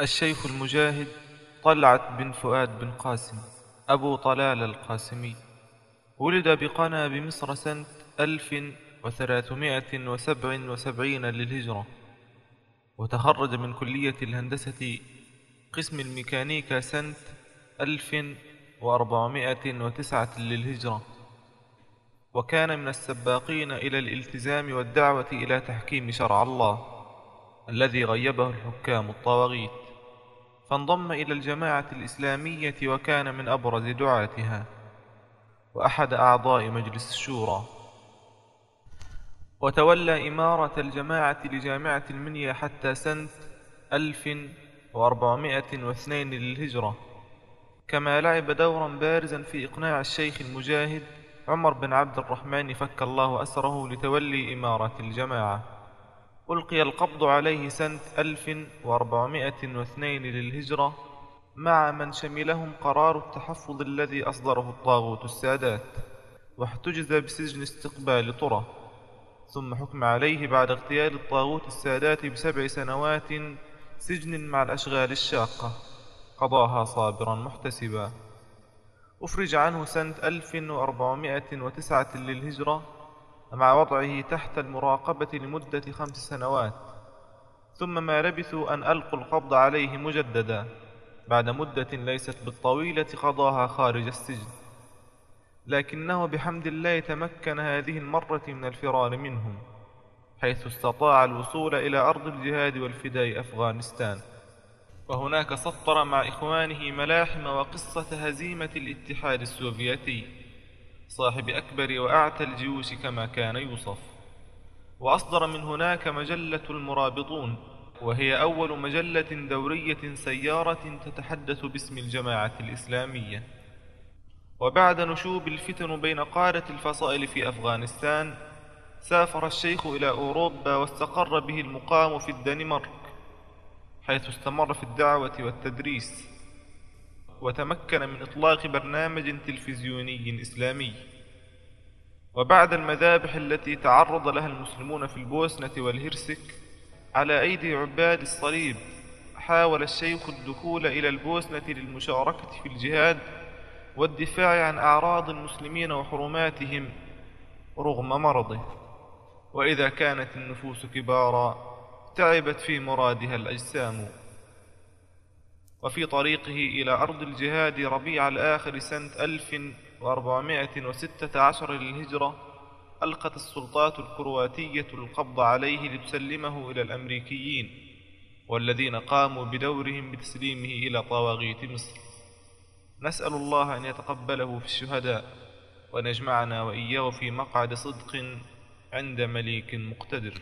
الشيخ المجاهد طلعت بن فؤاد بن قاسم أبو طلال القاسمي. ولد بقنا بمصر سنة ألف وثلاثمائة وسبع وسبعين للهجرة. وتخرج من كلية الهندسة قسم الميكانيكا سنة ألف وأربعمائة وتسعة للهجرة. وكان من السباقين إلى الالتزام والدعوة إلى تحكيم شرع الله الذي غيبه الحكام الطواغيت فانضم إلى الجماعة الإسلامية وكان من أبرز دعاتها وأحد أعضاء مجلس الشورى. وتولى إمارة الجماعة لجامعة المنيا حتى سنة 1402 للهجرة. كما لعب دورا بارزا في إقناع الشيخ المجاهد عمر بن عبد الرحمن فك الله أسره لتولي إمارة الجماعة. ألقي القبض عليه سنة 1402 للهجرة مع من شملهم قرار التحفظ الذي أصدره الطاغوت السادات واحتجز بسجن استقبال طرة. ثم حكم عليه بعد اغتيال الطاغوت السادات بسبع سنوات سجن مع الأشغال الشاقة. قضاها صابرا محتسبا. أفرج عنه سنة 1409 للهجرة مع وضعه تحت المراقبة لمدة خمس سنوات. ثم ما لبثوا أن ألقوا القبض عليه مجددا بعد مدة ليست بالطويلة قضاها خارج السجن. لكنه بحمد الله تمكن هذه المرة من الفرار منهم حيث استطاع الوصول إلى أرض الجهاد والفداء أفغانستان. وهناك سطر مع إخوانه ملاحم وقصة هزيمة الاتحاد السوفيتي. صاحب أكبر وأعتى الجيوش كما كان يوصف. وأصدر من هناك مجلة المرابطون وهي أول مجلة دورية سيارة تتحدث باسم الجماعة الإسلامية. وبعد نشوب الفتن بين قادة الفصائل في أفغانستان سافر الشيخ إلى أوروبا واستقر به المقام في الدنمارك حيث استمر في الدعوة والتدريس. وتمكن من إطلاق برنامج تلفزيوني إسلامي. وبعد المذابح التي تعرض لها المسلمون في البوسنة والهرسك على أيدي عباد الصليب حاول الشيخ الدخول إلى البوسنة للمشاركة في الجهاد والدفاع عن أعراض المسلمين وحرماتهم رغم مرضه. وإذا كانت النفوس كبارا تعبت في مرادها الأجسام. وفي طريقه إلى أرض الجهاد ربيع الآخر سنة 1416 للهجرة ألقت السلطات الكرواتية القبض عليه لتسلمه إلى الأمريكيين والذين قاموا بدورهم بتسليمه إلى طواغيت مصر. نسأل الله أن يتقبله في الشهداء ونجمعنا وإياه في مقعد صدق عند مليك مقتدر.